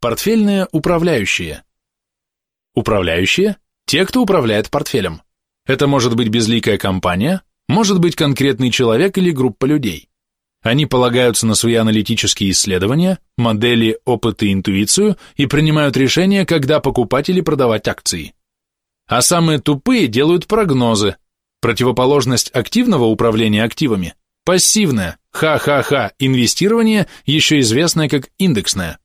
Портфельные управляющие. Управляющие – те, кто управляет портфелем. Это может быть безликая компания, может быть конкретный человек или группа людей. Они полагаются на свои аналитические исследования, модели, опыт и интуицию и принимают решения, когда покупать или продавать акции. А самые тупые делают прогнозы. Противоположность активного управления активами – пассивное, ха-ха-ха, инвестирование, еще известное как индексное.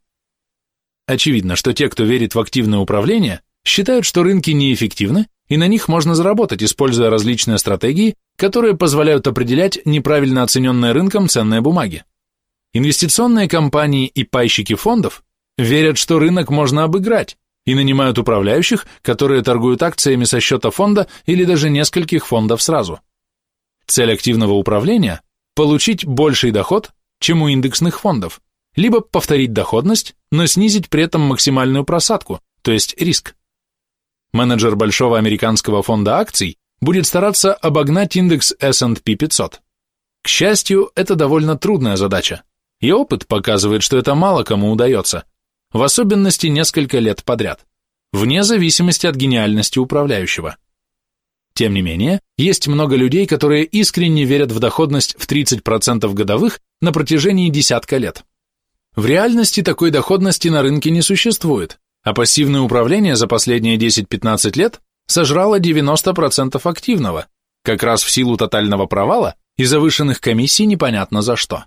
Очевидно, что те, кто верит в активное управление, считают, что рынки неэффективны и на них можно заработать, используя различные стратегии, которые позволяют определять неправильно оцененные рынком ценные бумаги. Инвестиционные компании и пайщики фондов верят, что рынок можно обыграть, и нанимают управляющих, которые торгуют акциями со счета фонда или даже нескольких фондов сразу. Цель активного управления – получить больший доход, чем у индексных фондов, либо повторить доходность, но снизить при этом максимальную просадку, то есть риск. Менеджер большого американского фонда акций будет стараться обогнать индекс S&P 500. К счастью, это довольно трудная задача, и опыт показывает, что это мало кому удается, в особенности несколько лет подряд, вне зависимости от гениальности управляющего. Тем не менее, есть много людей, которые искренне верят в доходность в 30% годовых на протяжении десятка лет. В реальности такой доходности на рынке не существует, а пассивное управление за последние 10-15 лет сожрало 90% активного, как раз в силу тотального провала и завышенных комиссий непонятно за что.